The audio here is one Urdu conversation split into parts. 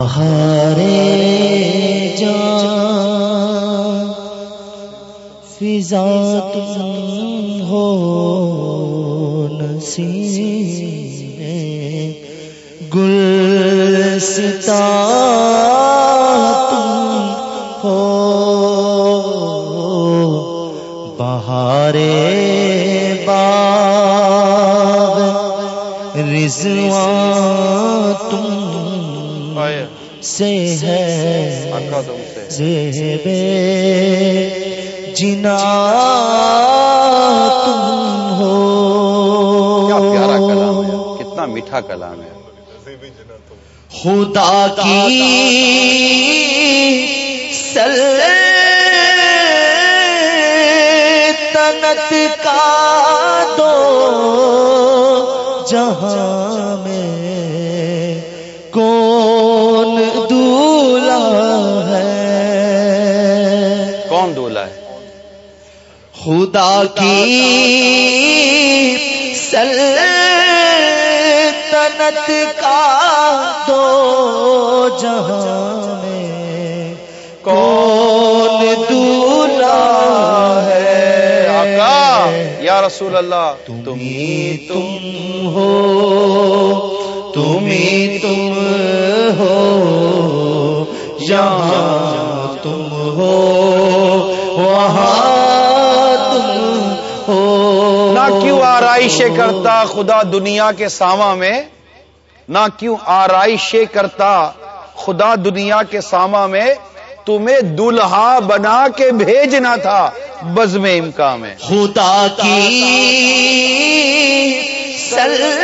ہارے جان فضا تم ہو نصیب۔ میٹھا کلام ہے۔ خدا کی سلطنت کا دو جہاں میں کون دولا ہے؟ کون دولا ہے؟ خدا کی سلطنت کا دو جہاں میں کون دولا ہے؟ آقا یا رسول اللہ تم ہی تم ہو تم ہی تم ہو یہاں تم ہو وہاں تم ہو۔ نہ کیوں آرائشیں کرتا خدا دنیا کے ساما میں؟ نہ کیوں آرائشیں کرتا، خدا دنیا کے ساما میں تمہیں دلہا بنا کے بھیجنا تھا، بزم امکان میں۔ خدا کی سلطنت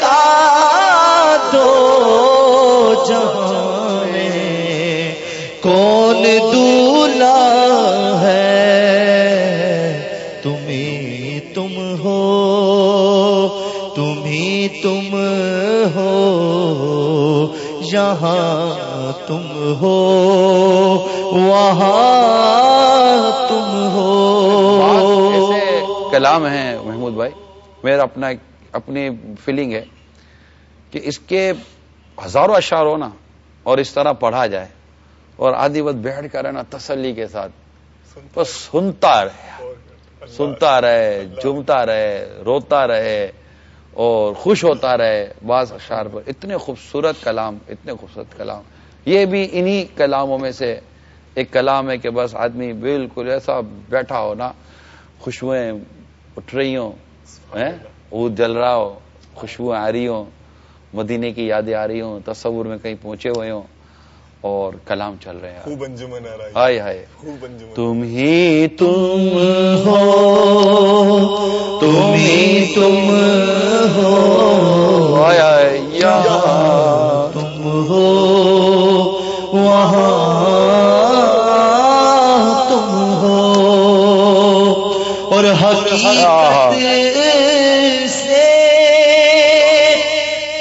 کا دو جہاں میں کون دولا یہاں تم ہو، وہاں تم ہو۔ ایسے کلام ہیں محمود بھائی، میرا اپنا اپنی فیلنگ ہے کہ اس کے ہزاروں اشعار ہونا اور اس طرح پڑھا جائے، اور آدھی وقت بیٹھ کر رہنا تسلی کے ساتھ۔ بس سنتا رہے سنتا رہے جمتا رہے، روتا رہے اور خوش ہوتا رہے بعض اشعار پر۔ اتنے خوبصورت کلام اتنے خوبصورت کلام۔ یہ بھی انہی کلاموں میں سے ایک کلام ہے کہ بس آدمی بالکل ایسا بیٹھا ہو نا خوشبوئیں اٹھ رہی ہوں وہ جل رہا ہو خوشبوئیں آ رہی ہوں مدینے کی یادیں آ رہی ہوں تصور میں کہیں پہنچے ہوئے ہوں اور کلام چل رہے ہیں۔ ہائے ہائے۔ تم ہی تم ہو تم ہی تم سے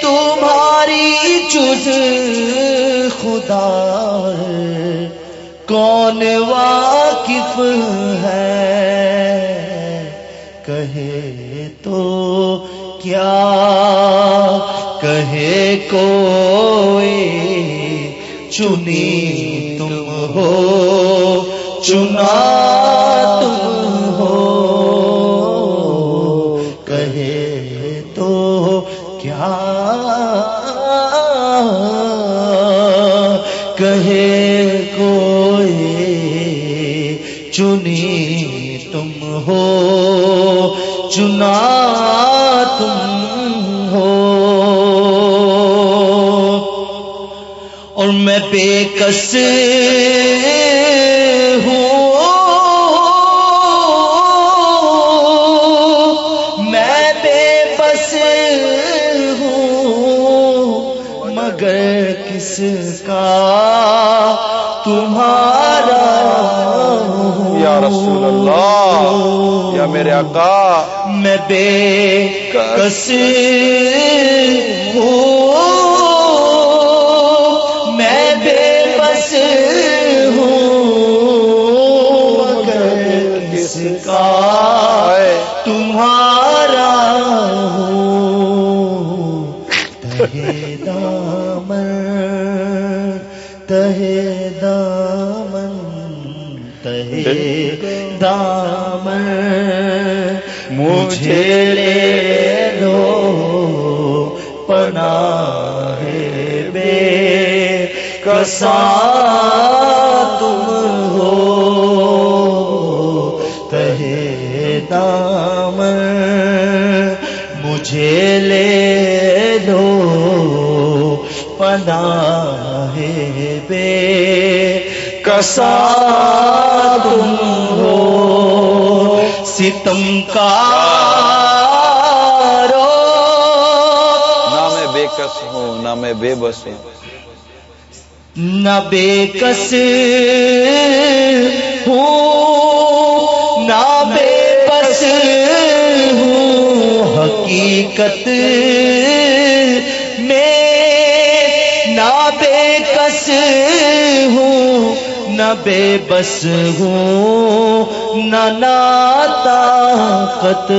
تمہاری جز خدا کون واقف ہے؟ کہے تو کیا؟ کہے کوئی؟ چنی تم ہو چنا چنی تم ہو چنا تم ہو۔ اور میں بے کس یا میرے آقا؟ میں بے کس ہوں؟ میں بے بس ہوں کس کا تمہارا ہوں؟ دامن تہے دامن تہے دامن۔ مجھے لے لو، پناہ بے کسا تم ہو۔ تہے دامن، مجھے لے لو، پناہ بے کسا تم ہو۔ ستم کا نہ میں بے کس ہوں نہ میں بے بس ہوں۔ نہ بے کس ہوں نہ بے بس ہوں۔ حقیقت میں نہ بے کس ہوں۔ نہ بے بس ہوں، نہ طاقت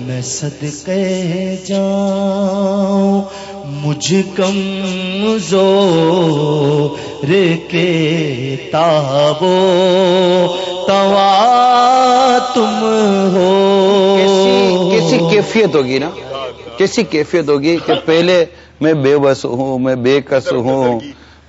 میں صدقے جاؤں، مجھ کم زور کے تابو۔ توا تم ہو۔ کیسی کیفیت ہوگی نا؟ کیسی کیفیت ہوگی کہ پہلے میں بے بس ہوں، میں بے کس ہوں؟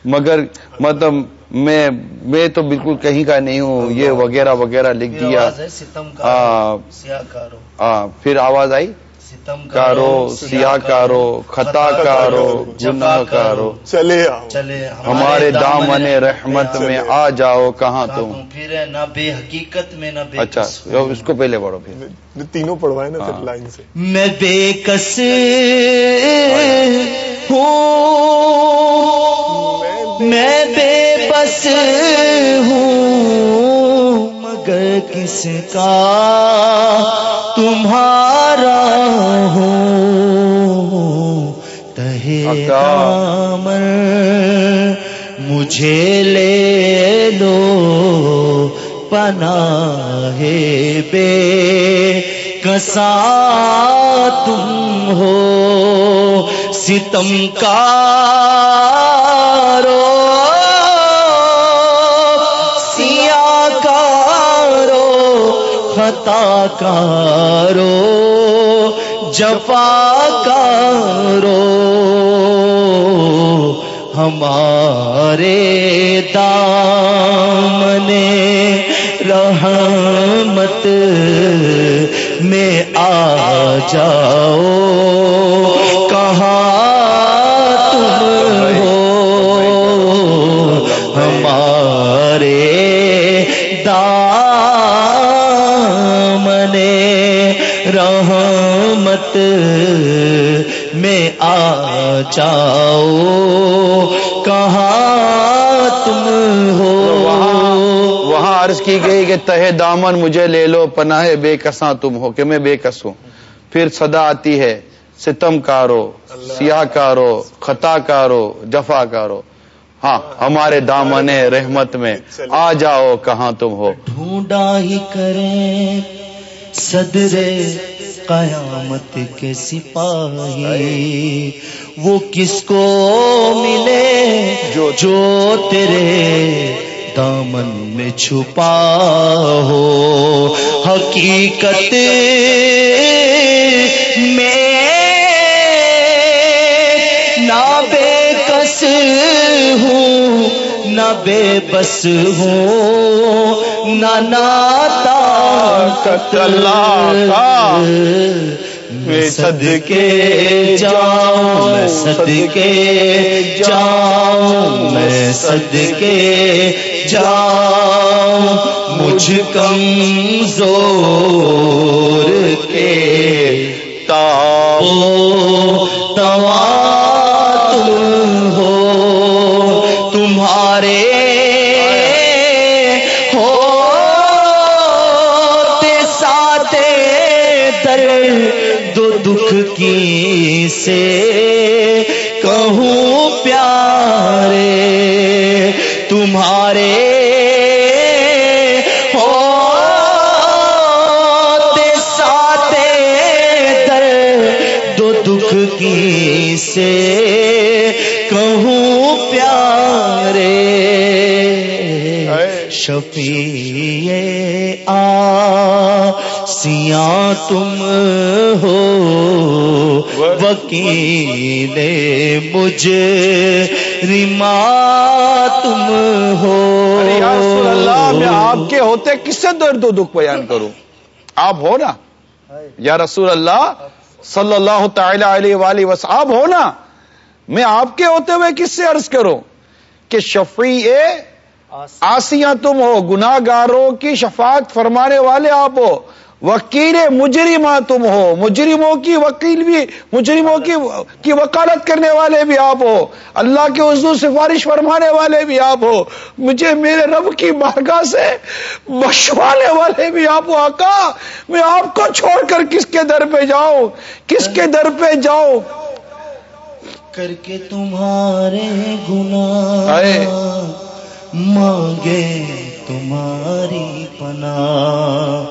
مگر مطلب میں میں تو بالکل کہیں کا نہیں ہوں یہ وغیرہ وغیرہ لکھ دیا۔ ستم ہاں۔ سیاہ کارو۔ ہاں پھر آواز آئی؟ ستم کارو سیاہ کارو خطا کارو گناہ کارو۔ چلے چلے ہمارے دامن رحمت میں آ جاؤ کہاں تم؟ پھر نہ بے حقیقت میں نہ بے اچھا اس کو پہلے پڑھو پھر۔ تینوں پڑھوائے نا ہاں۔ پھر لائن سے۔ میں بے کس ہوں۔ میں بے بس ہوں مگر کس کا تمہارا ہوں۔ دامن مجھے لے لو پناہ بے کسا تم ہو ستم کارو خطا کارو جفا کارو ہمارے دامن رحمت میں آ جاؤ کی گئی کہ تہ دامن مجھے لے لو، پناہ بے کساں تم ہو کہ میں بے کس ہوں۔ پھر صدا آتی ہے، ستم کارو، سیاہ کارو، خطا کارو، جفا کارو۔ ہاں ہمارے دامن رحمت میں آ جاؤ، کہاں تم ہو؟ ڈھونڈا ہی کریں صدر قیامت کے سپاہی۔ وہ کس کو ملے؟ جو- جو تیرے دامن میں چھپا ہو۔ حقیقت میں نہ بے کس ہوں نہ بے بس ہوں۔ نہ ناتا اللہ میں صدقے جاؤں میں صدقے جاؤں۔ میں صدقے جاؤں مجھ کم زور کے تاؤ توا تم ہو تمہارے ہو ساتے در دو دکھ کی سے شفیع آ سیاں تم ہو، وکیل مجھ رما تم ہو۔ اللہ، میں آپ کے ہوتے کس سے درد و دکھ بیان کروں؟ آپ ہو نا؟ یا رسول اللہ صلی اللہ تعالی علیہ وآلہ وسلم، آپ ہو نا؟ میں آپ کے ہوتے ہوئے کس سے عرض کروں کہ شفیع آسیاں تم ہو گناہ گاروں کی شفاعت فرمانے والے آپ ہو۔ وکیل مجرمہ تم ہو۔ مجرموں کی وکیل بھی مجرموں کی کی وکالت کرنے والے بھی آپ ہو۔ اللہ کے حضور سفارش فرمانے والے بھی آپ ہو۔ مجھے میرے رب کی بارگاہ سے بخشوانے والے بھی آپ ہو۔ آقا میں آپ کو چھوڑ کر کس کے در پہ جاؤں؟ کس کے در پہ جاؤں؟ کر کے تمہارے گناہ۔ مانگے تمہاری پناہ۔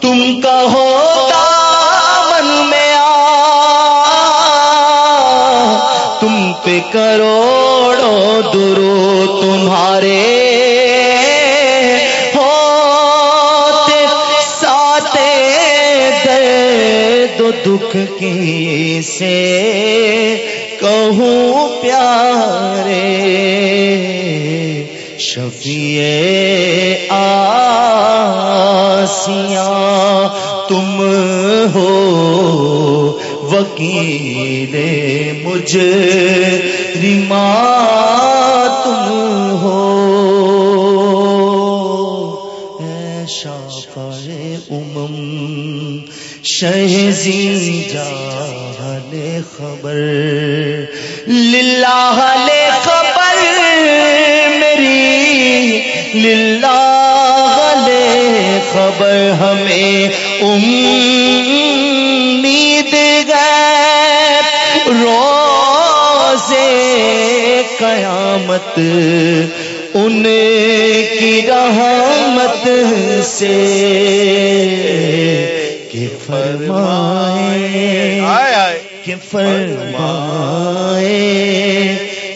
تم کہو دامن میں آ۔ تم پہ کروڑوں درو تمہارے ہوتے۔ ساتے درد دکھ کی سے کہوں پیارے۔ شفیع آسیاں، تم ہو وکیل مجھ رما تم ہو۔ اے شافع امم شہزی جاہل خبر، للہ امید گئے روزے قیامت ان کی رحمت سے کہ فرمائے آئے آئے۔ کہ فرمائے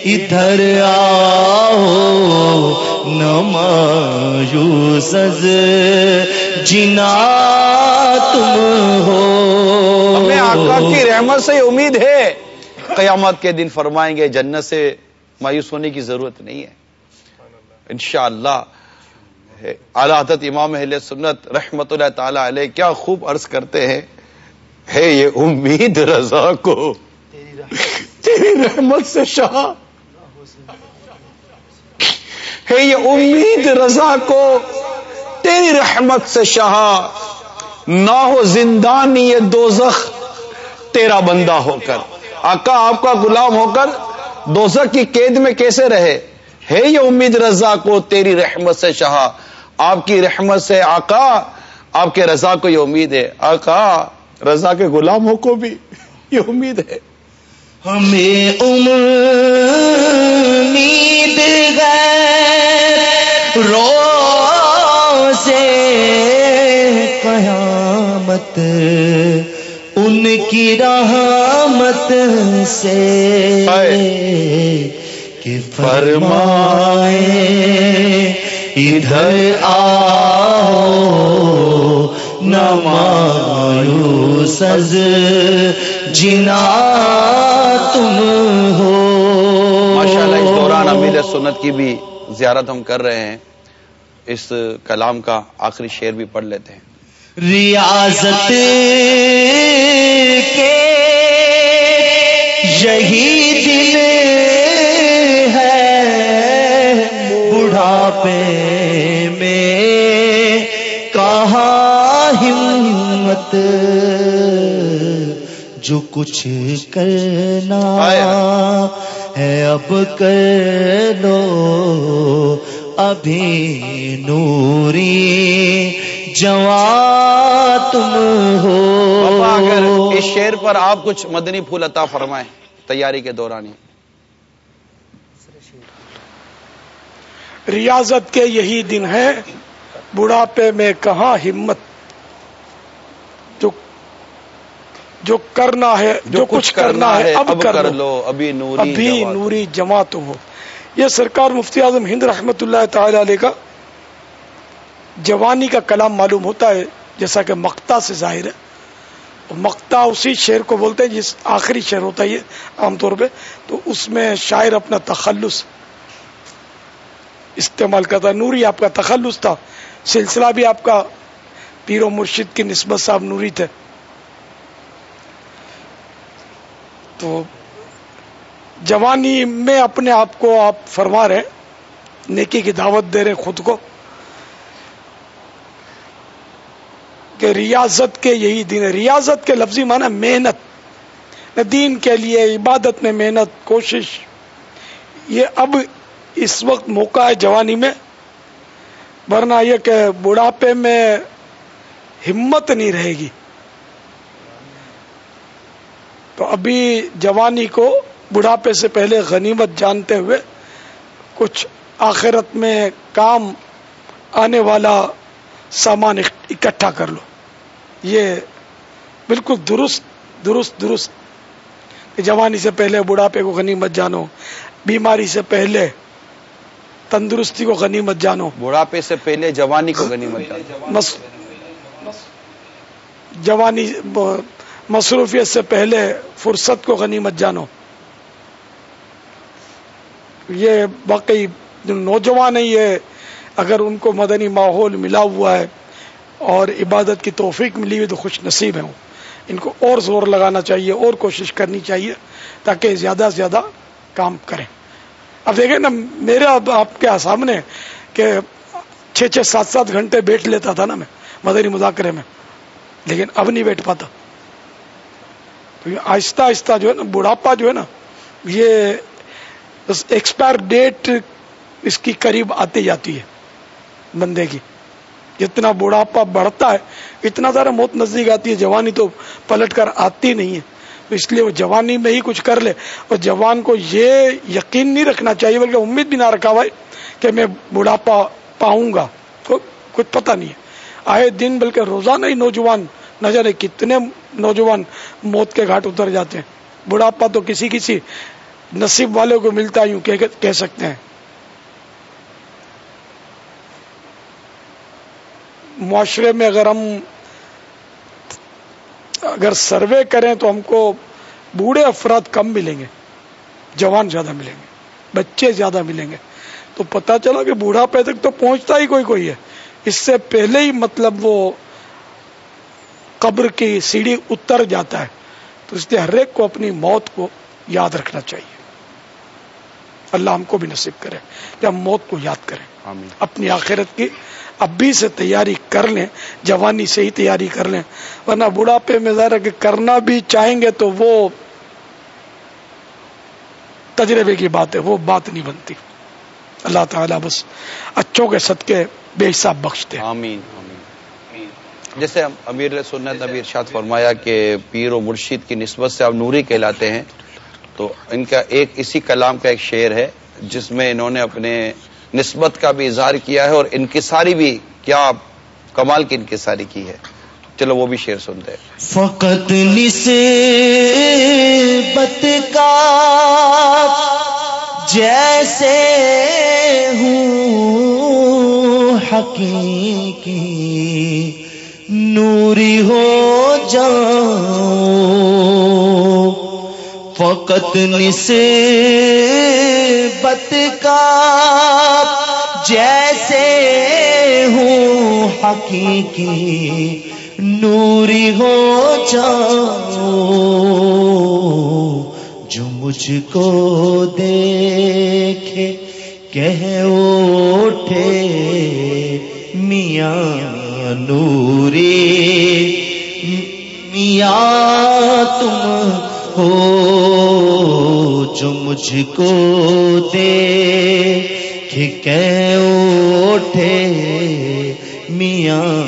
ادھر آؤ نمایوس جنا تم ہو۔ ہمیں آقا کی رحمت سے امید ہے۔ قیامت کے دن فرمائیں گے، جنت سے مایوس ہونے کی ضرورت نہیں ہے۔ انشاءاللہ اعلی حضرت امام اہل سنت رحمت اللہ تعالی علیہ کیا خوب عرض کرتے ہیں۔ ہے، یہ امید رضا کو۔ تیری رحمت سے شاہ۔ ہے، یہ امید رضا کو۔ تیری رحمت سے شاہ، نہ ہو زندانی یہ دوزخ تیرا بندہ ہو کر۔ آقا، آپ کا غلام ہو کر دوزخ کی قید میں کیسے رہے؟ ہے یہ امید رضا کو تیری رحمت سے شاہ۔ آپ کی رحمت سے آقا، آپ کے رضا کو یہ امید ہے۔ آقا، رضا کے غلاموں کو بھی یہ امید ہے۔ ہمیں امید غیر روزے قیامت ان کی رحمت سے کہ فرمائے ادھر آؤ نمایوس از جنا تم ہو۔ ماشاءاللہ اس دوران امیر سنت کی بھی زیارت ہم کر رہے ہیں۔ اس کلام کا آخری شعر بھی پڑھ لیتے ہیں۔ ریاضت کے یہی دل ہے بڑھاپے میں کہاں ہمت جو کچھ کرنا ہے اب کر لو ابھی نوری جوان تم ہو۔ اگر اس شعر پر آپ کچھ مدنی پھول عطا فرمائیں تیاری کے دوران ریاضت کے یہی دن ہے بڑھاپے میں کہاں ہمت؟ جو جو کرنا ہے جو کچھ کرنا ہے اب کر لو۔ ابھی نوری ابھی۔ نوری جماعت ہو۔ یہ سرکار مفتی اعظم ہند رحمت اللہ تعالی علیہ کا جوانی کا کلام معلوم ہوتا ہے، جیسا کہ مقتا سے ظاہر ہے۔ مقتا اسی شعر کو بولتے ہیں جس آخری شعر ہوتا ہے یہ عام طور پہ۔ تو اس میں شاعر اپنا تخلص استعمال کرتا ہے۔ نوری آپ کا تخلص تھا، سلسلہ بھی آپ کا پیر و مرشد کی نسبت سے آپ نوری تھے۔ تو جوانی میں اپنے آپ کو آپ فرما رہے نیکی کی دعوت دے رہے خود کو۔ کہ ریاضت کے یہی دن ہے۔ ریاضت کے لفظی معنی محنت۔ دین کے لیے عبادت میں محنت، کوشش۔ یہ اب اس وقت موقع ہے جوانی میں۔ ورنہ یہ کہ بڑھاپے میں ہمت نہیں رہے گی۔ تو ابھی جوانی کو بڑھاپے سے پہلے غنیمت جانتے ہوئے کچھ آخرت میں کام آنے والا سامان اکٹھا کر لو۔ یہ بالکل درست درست درست۔ جوانی سے پہلے بڑھاپے کو غنیمت جانو بیماری سے پہلے تندرستی کو غنیمت جانو۔ بڑھاپے سے پہلے جوانی کو غنیمت جانو۔ مس جوانی مصروفیت سے پہلے فرصت کو غنیمت جانو۔ یہ واقعی جو نوجوان ہیں یہ اگر ان کو مدنی ماحول ملا ہوا ہے اور عبادت کی توفیق ملی ہوئی تو خوش نصیب ہیں ان کو اور زور لگانا چاہیے، اور کوشش کرنی چاہیے تاکہ زیادہ سے زیادہ کام کریں۔ اب دیکھیں نا، میرے اب آپ کے سامنے کہ چھ چھ سات سات گھنٹے بیٹھ لیتا تھا نا میں مدنی مذاکرے میں، لیکن اب نہیں بیٹھ پاتا۔ تو یہ آہستہ آہستہ جو ہے نا، بڑھاپا جو ہے نا، یہ ایکسپائر ڈیٹ اس کی قریب آتی جاتی ہے۔ بندے کی۔ جتنا بڑھاپا بڑھتا ہے، اتنا زیادہ موت نزدیک آتی ہے، جوانی تو پلٹ کر آتی نہیں ہے۔ تو اس لیے وہ جوانی میں ہی کچھ کر لے۔ اور جوان کو یہ یقین نہیں رکھنا چاہیے، بلکہ امید بھی نہ رکھا بھائی کہ میں بڑھاپا پاؤں گا۔ تو کچھ پتہ نہیں ہے۔ آئے دن بلکہ روزانہ ہی نوجوان نہ جانے کتنے نوجوان موت کے گھاٹ اتر جاتے ہیں۔ بڑھاپا تو کسی کسی نصیب والے کو ملتا یوں کہہ سکتے ہیں۔ معاشرے میں اگر ہم اگر سروے کریں تو ہم کو بوڑھے افراد کم ملیں گے، جوان زیادہ ملیں گے، بچے زیادہ ملیں گے۔ تو پتا چلا کہ بوڑھا پہ تک تو پہنچتا ہی کوئی کوئی ہے۔ اس سے پہلے ہی مطلب وہ قبر کی سیڑھی اتر جاتا ہے۔ تو اس لیے ہر ایک کو اپنی موت کو یاد رکھنا چاہیے۔ اللہ ہم کو بھی نصیب کرے کہ ہم موت کو یاد کریں۔ آمین۔ اپنی آخرت کی ابھی سے تیاری کر لیں جوانی سے ہی تیاری کر لیں۔ ورنہ بڑھاپے میں ظاہر ہے کہ کرنا بھی چاہیں گے تو وہ تجربے کی بات ہے وہ بات نہیں بنتی۔ اللہ تعالیٰ بس اچھوں کے صدقے بے حساب بخشتے ہیں۔ آمین۔ جیسے امیر سنت نبی ارشاد فرمایا کہ پیر و مرشید کی نسبت سے آپ نوری کہلاتے ہیں۔ تو ان کا ایک اسی کلام کا ایک شعر ہے، جس میں انہوں نے اپنے نسبت کا بھی اظہار کیا ہے اور انکساری بھی، کیا کمال کی انکساری کی ہے۔ چلو وہ بھی شعر سنتے ہیں۔ فقط نسبت کا جیسے ہوں حقیقی نوری ہو جاؤں فقط نسبت کا جیسے ہوں حقیقی نوری ہو جاؤ، جو مجھ کو دیکھے، کہہ اٹھے، میاں نوری، میاں تم ہو جو مجھ کو دے کہ اٹھے میاں